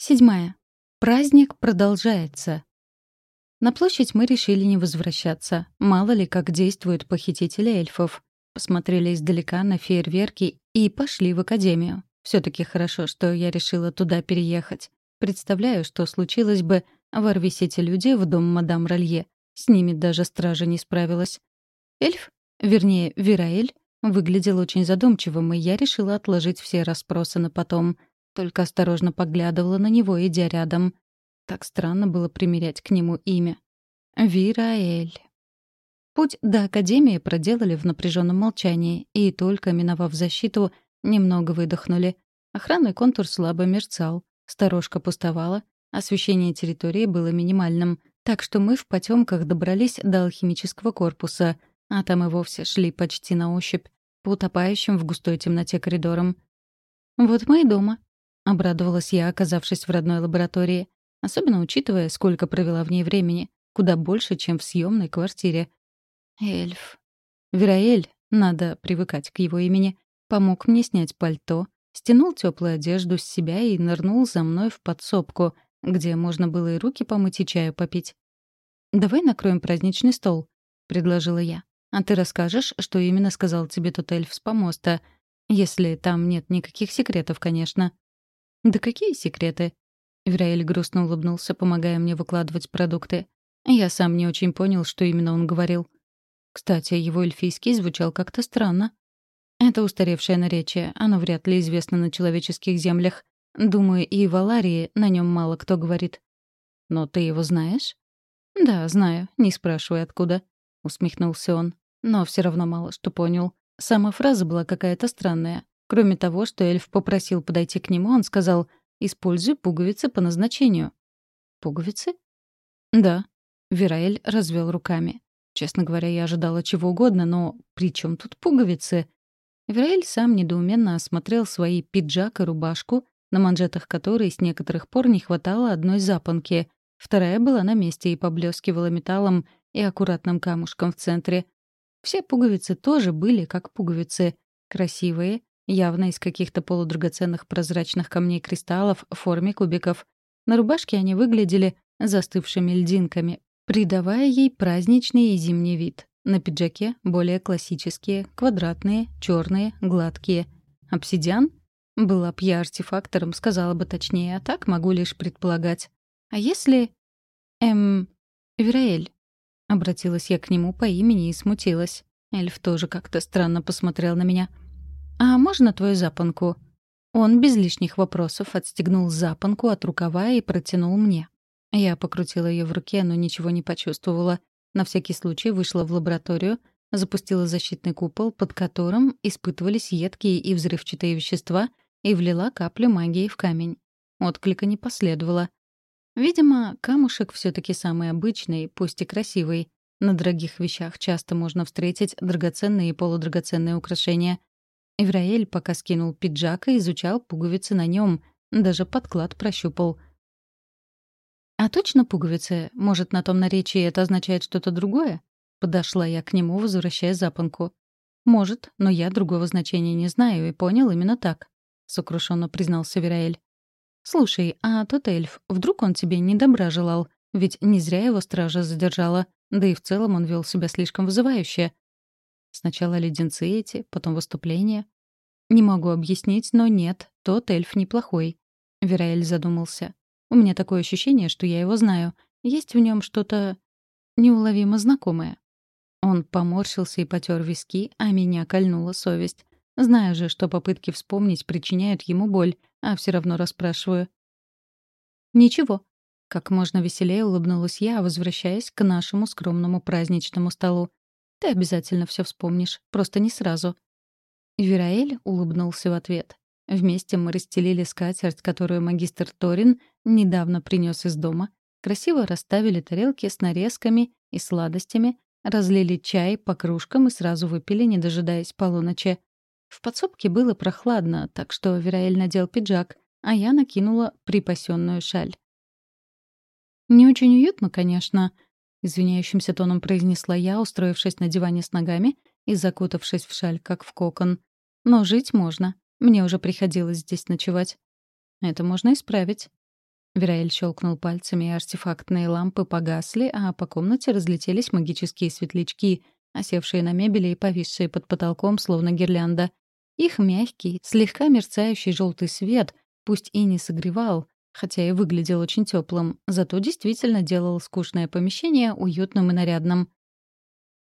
Седьмая. Праздник продолжается. На площадь мы решили не возвращаться. Мало ли, как действуют похитители эльфов. Посмотрели издалека на фейерверки и пошли в академию. все таки хорошо, что я решила туда переехать. Представляю, что случилось бы, ворвись эти люди в дом мадам Ролье. С ними даже стража не справилась. Эльф, вернее, Вераэль, выглядел очень задумчивым, и я решила отложить все расспросы на потом — только осторожно поглядывала на него, идя рядом. Так странно было примерять к нему имя. Вираэль. Путь до Академии проделали в напряженном молчании, и только миновав защиту, немного выдохнули. Охранный контур слабо мерцал, сторожка пустовала, освещение территории было минимальным, так что мы в потемках добрались до алхимического корпуса, а там и вовсе шли почти на ощупь, по утопающим в густой темноте коридорам. «Вот мы и дома», Обрадовалась я, оказавшись в родной лаборатории. Особенно учитывая, сколько провела в ней времени. Куда больше, чем в съемной квартире. Эльф. Вераэль, надо привыкать к его имени, помог мне снять пальто, стянул теплую одежду с себя и нырнул за мной в подсобку, где можно было и руки помыть, и чаю попить. «Давай накроем праздничный стол», — предложила я. «А ты расскажешь, что именно сказал тебе тот эльф с помоста, если там нет никаких секретов, конечно». «Да какие секреты?» Вераэль грустно улыбнулся, помогая мне выкладывать продукты. Я сам не очень понял, что именно он говорил. Кстати, его эльфийский звучал как-то странно. Это устаревшее наречие, оно вряд ли известно на человеческих землях. Думаю, и в Аларии на нем мало кто говорит. «Но ты его знаешь?» «Да, знаю, не спрашивай, откуда», — усмехнулся он. Но все равно мало что понял. Сама фраза была какая-то странная. Кроме того, что эльф попросил подойти к нему, он сказал «Используй пуговицы по назначению». «Пуговицы?» «Да». Вераэль развел руками. Честно говоря, я ожидала чего угодно, но при чем тут пуговицы? Вераэль сам недоуменно осмотрел свои пиджак и рубашку, на манжетах которой с некоторых пор не хватало одной запонки. Вторая была на месте и поблескивала металлом и аккуратным камушком в центре. Все пуговицы тоже были как пуговицы. Красивые, явно из каких-то полудрагоценных прозрачных камней кристаллов в форме кубиков. На рубашке они выглядели застывшими льдинками, придавая ей праздничный и зимний вид. На пиджаке более классические, квадратные, черные, гладкие. Обсидиан? Была б я артефактором, сказала бы точнее, а так могу лишь предполагать. А если... Эм... Вераэль. Обратилась я к нему по имени и смутилась. Эльф тоже как-то странно посмотрел на меня — «А можно твою запонку?» Он без лишних вопросов отстегнул запонку от рукава и протянул мне. Я покрутила ее в руке, но ничего не почувствовала. На всякий случай вышла в лабораторию, запустила защитный купол, под которым испытывались едкие и взрывчатые вещества, и влила каплю магии в камень. Отклика не последовало. Видимо, камушек все таки самый обычный, пусть и красивый. На дорогих вещах часто можно встретить драгоценные и полудрагоценные украшения. Ивраэль пока скинул пиджак и изучал пуговицы на нем, даже подклад прощупал. «А точно пуговицы? Может, на том наречии это означает что-то другое?» Подошла я к нему, возвращая запонку. «Может, но я другого значения не знаю и понял именно так», — сокрушенно признался Вераэль. «Слушай, а тот эльф, вдруг он тебе не добра желал? Ведь не зря его стража задержала, да и в целом он вел себя слишком вызывающе. Сначала леденцы эти, потом выступления. Не могу объяснить, но нет, тот эльф неплохой. Вераэль задумался. У меня такое ощущение, что я его знаю. Есть в нем что-то неуловимо знакомое. Он поморщился и потер виски, а меня кольнула совесть. Знаю же, что попытки вспомнить причиняют ему боль, а все равно расспрашиваю. «Ничего». Как можно веселее улыбнулась я, возвращаясь к нашему скромному праздничному столу. Ты обязательно все вспомнишь, просто не сразу». Вераэль улыбнулся в ответ. Вместе мы расстелили скатерть, которую магистр Торин недавно принес из дома, красиво расставили тарелки с нарезками и сладостями, разлили чай по кружкам и сразу выпили, не дожидаясь полуночи. В подсобке было прохладно, так что Вераэль надел пиджак, а я накинула припасенную шаль. Не очень уютно, конечно, —— извиняющимся тоном произнесла я, устроившись на диване с ногами и закутавшись в шаль, как в кокон. «Но жить можно. Мне уже приходилось здесь ночевать». «Это можно исправить». Вераэль щелкнул пальцами, и артефактные лампы погасли, а по комнате разлетелись магические светлячки, осевшие на мебели и повисшие под потолком, словно гирлянда. Их мягкий, слегка мерцающий желтый свет, пусть и не согревал, хотя и выглядел очень теплым, зато действительно делал скучное помещение уютным и нарядным.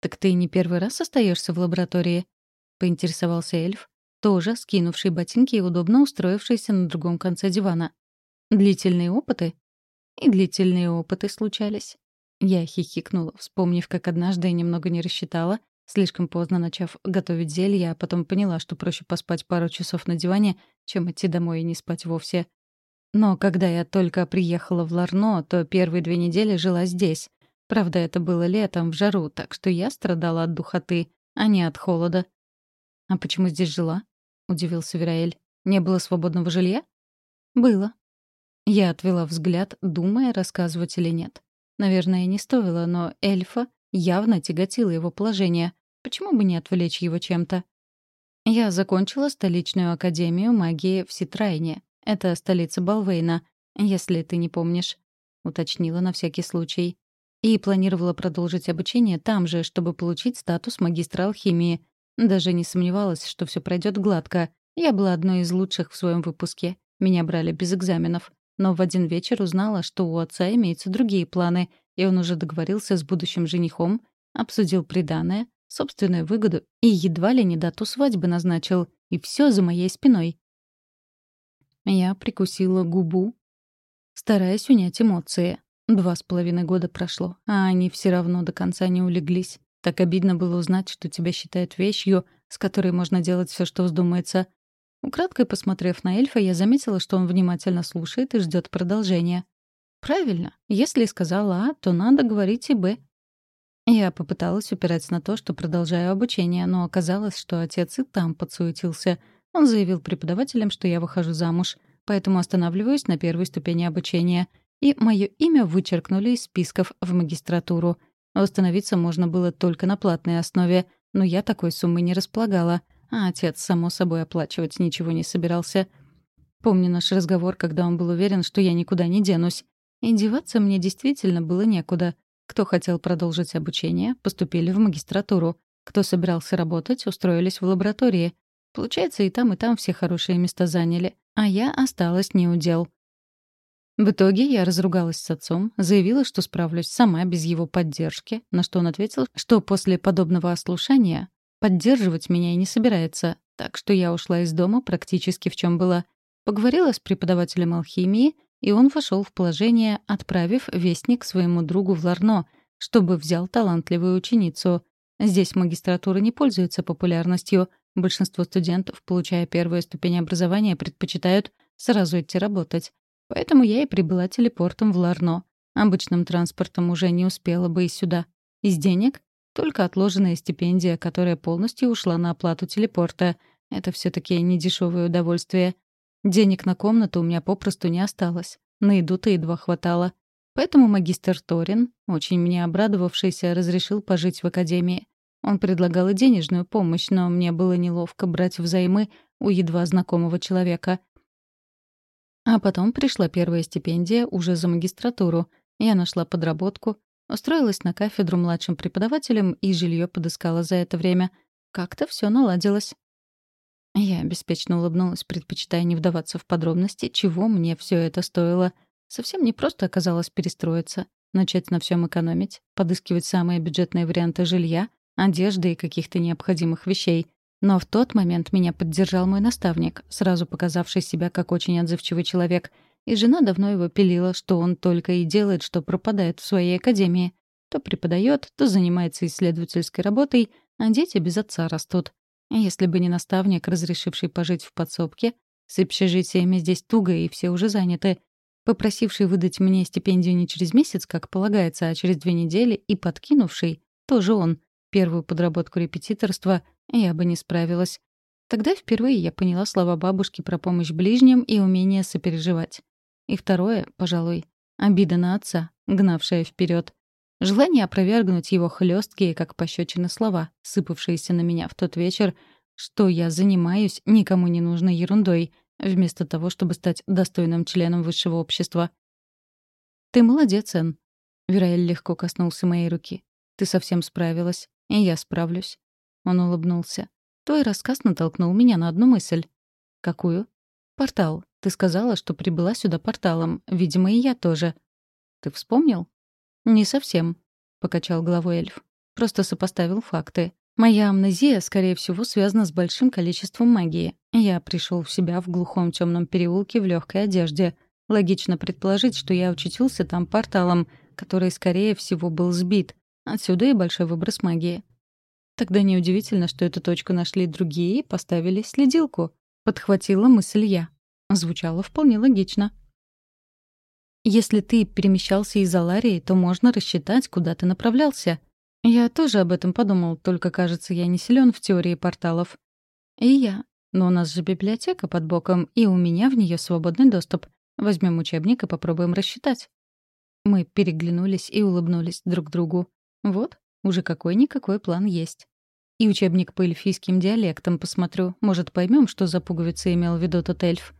«Так ты не первый раз остаешься в лаборатории?» — поинтересовался эльф, тоже скинувший ботинки и удобно устроившийся на другом конце дивана. «Длительные опыты?» «И длительные опыты случались». Я хихикнула, вспомнив, как однажды я немного не рассчитала, слишком поздно начав готовить зелье, а потом поняла, что проще поспать пару часов на диване, чем идти домой и не спать вовсе. Но когда я только приехала в Ларно, то первые две недели жила здесь. Правда, это было летом, в жару, так что я страдала от духоты, а не от холода. «А почему здесь жила?» — удивился Вераэль. «Не было свободного жилья?» «Было». Я отвела взгляд, думая, рассказывать или нет. Наверное, не стоило, но эльфа явно тяготило его положение. Почему бы не отвлечь его чем-то? Я закончила столичную академию магии в Ситрайне. Это столица Балвейна, если ты не помнишь», — уточнила на всякий случай. И планировала продолжить обучение там же, чтобы получить статус магистра алхимии. Даже не сомневалась, что все пройдет гладко. Я была одной из лучших в своем выпуске. Меня брали без экзаменов. Но в один вечер узнала, что у отца имеются другие планы, и он уже договорился с будущим женихом, обсудил приданое, собственную выгоду и едва ли не дату свадьбы назначил. И все за моей спиной. Я прикусила губу, стараясь унять эмоции. Два с половиной года прошло, а они все равно до конца не улеглись. Так обидно было узнать, что тебя считают вещью, с которой можно делать все, что вздумается. Украдкой посмотрев на эльфа, я заметила, что он внимательно слушает и ждет продолжения. Правильно. Если сказала А, то надо говорить и Б. Я попыталась упирать на то, что продолжаю обучение, но оказалось, что отец и там подсуетился — он заявил преподавателям, что я выхожу замуж, поэтому останавливаюсь на первой ступени обучения. И мое имя вычеркнули из списков в магистратуру. Восстановиться можно было только на платной основе, но я такой суммы не располагала, а отец, само собой, оплачивать ничего не собирался. Помню наш разговор, когда он был уверен, что я никуда не денусь. И деваться мне действительно было некуда. Кто хотел продолжить обучение, поступили в магистратуру. Кто собирался работать, устроились в лаборатории. Получается, и там, и там все хорошие места заняли, а я осталась не у дел. В итоге я разругалась с отцом, заявила, что справлюсь сама без его поддержки, на что он ответил, что после подобного ослушания поддерживать меня и не собирается, так что я ушла из дома практически в чем была. Поговорила с преподавателем алхимии, и он вошел в положение, отправив вестник своему другу в Ларно, чтобы взял талантливую ученицу. Здесь магистратура не пользуется популярностью — Большинство студентов, получая первую ступень образования, предпочитают сразу идти работать. Поэтому я и прибыла телепортом в Ларно. Обычным транспортом уже не успела бы и сюда. Из денег — только отложенная стипендия, которая полностью ушла на оплату телепорта. Это все таки недешевое удовольствие. Денег на комнату у меня попросту не осталось. На еду-то едва хватало. Поэтому магистр Торин, очень мне обрадовавшийся, разрешил пожить в академии. Он предлагал и денежную помощь, но мне было неловко брать взаймы у едва знакомого человека. А потом пришла первая стипендия уже за магистратуру. Я нашла подработку, устроилась на кафедру младшим преподавателем и жилье подыскала за это время. Как-то все наладилось. Я беспечно улыбнулась, предпочитая не вдаваться в подробности, чего мне все это стоило. Совсем не просто оказалось перестроиться, начать на всем экономить, подыскивать самые бюджетные варианты жилья, одежды и каких-то необходимых вещей. Но в тот момент меня поддержал мой наставник, сразу показавший себя как очень отзывчивый человек. И жена давно его пилила, что он только и делает, что пропадает в своей академии. То преподает, то занимается исследовательской работой, а дети без отца растут. Если бы не наставник, разрешивший пожить в подсобке, с общежитиями здесь туго и все уже заняты, попросивший выдать мне стипендию не через месяц, как полагается, а через две недели, и подкинувший, тоже он, первую подработку репетиторства, я бы не справилась. Тогда впервые я поняла слова бабушки про помощь ближним и умение сопереживать. И второе, пожалуй, обида на отца, гнавшая вперед. Желание опровергнуть его хлесткие, как пощечины слова, сыпавшиеся на меня в тот вечер, что я занимаюсь никому не нужной ерундой, вместо того, чтобы стать достойным членом высшего общества. «Ты молодец, Энн». Вераэль легко коснулся моей руки. «Ты совсем справилась, и я справлюсь». Он улыбнулся. Твой рассказ натолкнул меня на одну мысль. «Какую?» «Портал. Ты сказала, что прибыла сюда порталом. Видимо, и я тоже». «Ты вспомнил?» «Не совсем», — покачал головой эльф. «Просто сопоставил факты. Моя амнезия, скорее всего, связана с большим количеством магии. Я пришел в себя в глухом темном переулке в легкой одежде. Логично предположить, что я очутился там порталом, который, скорее всего, был сбит. Отсюда и большой выброс магии. Тогда неудивительно, что эту точку нашли другие и поставили следилку. Подхватила мысль я. Звучало вполне логично. Если ты перемещался из Аларии, то можно рассчитать, куда ты направлялся. Я тоже об этом подумал, только, кажется, я не силен в теории порталов. И я. Но у нас же библиотека под боком, и у меня в нее свободный доступ. Возьмем учебник и попробуем рассчитать. Мы переглянулись и улыбнулись друг другу. Вот, уже какой-никакой план есть. И учебник по эльфийским диалектам посмотрю. Может, поймем, что за пуговицы имел в виду тот эльф.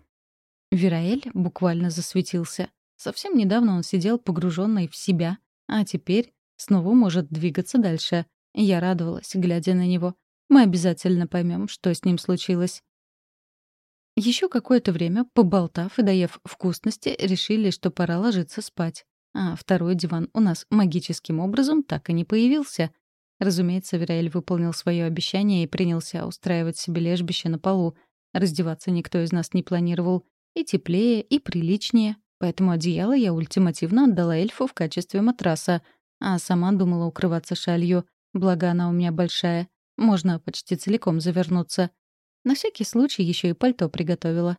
Вераэль буквально засветился. Совсем недавно он сидел погруженный в себя, а теперь снова может двигаться дальше. Я радовалась, глядя на него. Мы обязательно поймем, что с ним случилось. Еще какое-то время, поболтав и доев вкусности, решили, что пора ложиться спать. А второй диван у нас магическим образом так и не появился. Разумеется, Вераэль выполнил свое обещание и принялся устраивать себе лежбище на полу. Раздеваться никто из нас не планировал. И теплее, и приличнее. Поэтому одеяло я ультимативно отдала эльфу в качестве матраса, а сама думала укрываться шалью, благо она у меня большая. Можно почти целиком завернуться. На всякий случай еще и пальто приготовила.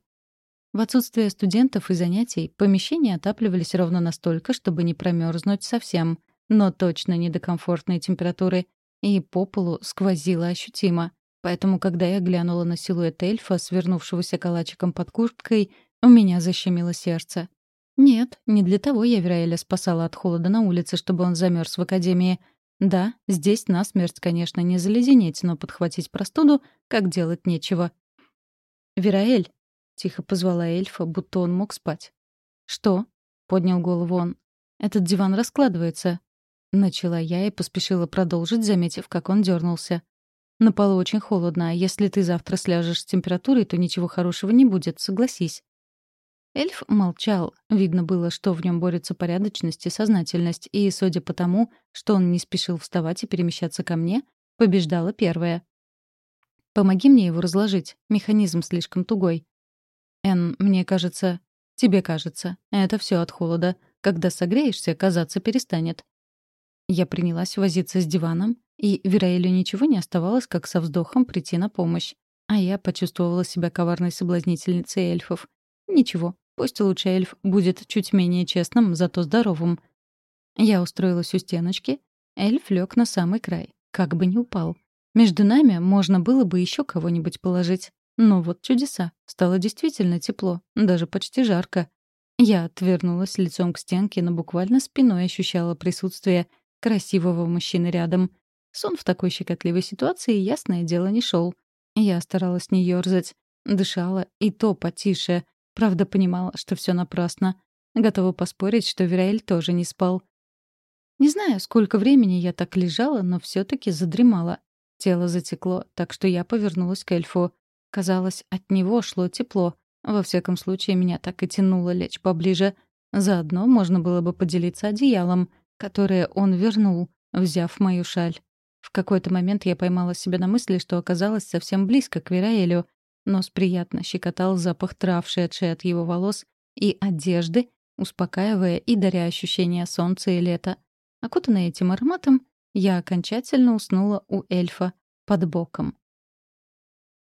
В отсутствие студентов и занятий помещения отапливались ровно настолько, чтобы не промерзнуть совсем, но точно не до комфортной температуры, и по полу сквозило ощутимо. Поэтому, когда я глянула на силуэт эльфа, свернувшегося калачиком под курткой, у меня защемило сердце. Нет, не для того я Вераэля спасала от холода на улице, чтобы он замерз в академии. Да, здесь насмерть, конечно, не заледенеть, но подхватить простуду, как делать нечего. «Вераэль!» — тихо позвала эльфа, будто он мог спать. «Что?» — поднял голову он. «Этот диван раскладывается». Начала я и поспешила продолжить, заметив, как он дернулся. «На полу очень холодно, а если ты завтра сляжешь с температурой, то ничего хорошего не будет, согласись». Эльф молчал. Видно было, что в нем борются порядочность и сознательность, и, судя по тому, что он не спешил вставать и перемещаться ко мне, побеждала первая. «Помоги мне его разложить. Механизм слишком тугой». «Эн, мне кажется...» «Тебе кажется. Это все от холода. Когда согреешься, казаться перестанет». Я принялась возиться с диваном, и Вераэлю ничего не оставалось, как со вздохом прийти на помощь. А я почувствовала себя коварной соблазнительницей эльфов. Ничего, пусть лучше эльф будет чуть менее честным, зато здоровым. Я устроилась у стеночки. Эльф лег на самый край, как бы не упал. Между нами можно было бы еще кого-нибудь положить. Но вот чудеса. Стало действительно тепло, даже почти жарко. Я отвернулась лицом к стенке, но буквально спиной ощущала присутствие красивого мужчины рядом. Сон в такой щекотливой ситуации, ясное дело, не шел. Я старалась не ерзать, дышала, и то потише. Правда, понимала, что все напрасно. Готова поспорить, что Вераэль тоже не спал. Не знаю, сколько времени я так лежала, но все таки задремала. Тело затекло, так что я повернулась к эльфу. Казалось, от него шло тепло. Во всяком случае, меня так и тянуло лечь поближе. Заодно можно было бы поделиться одеялом, которое он вернул, взяв мою шаль. В какой-то момент я поймала себя на мысли, что оказалась совсем близко к Вераэлю. Нос приятно щекотал запах трав, шедший от его волос и одежды, успокаивая и даря ощущение солнца и лета. Окутанная этим ароматом, я окончательно уснула у эльфа под боком.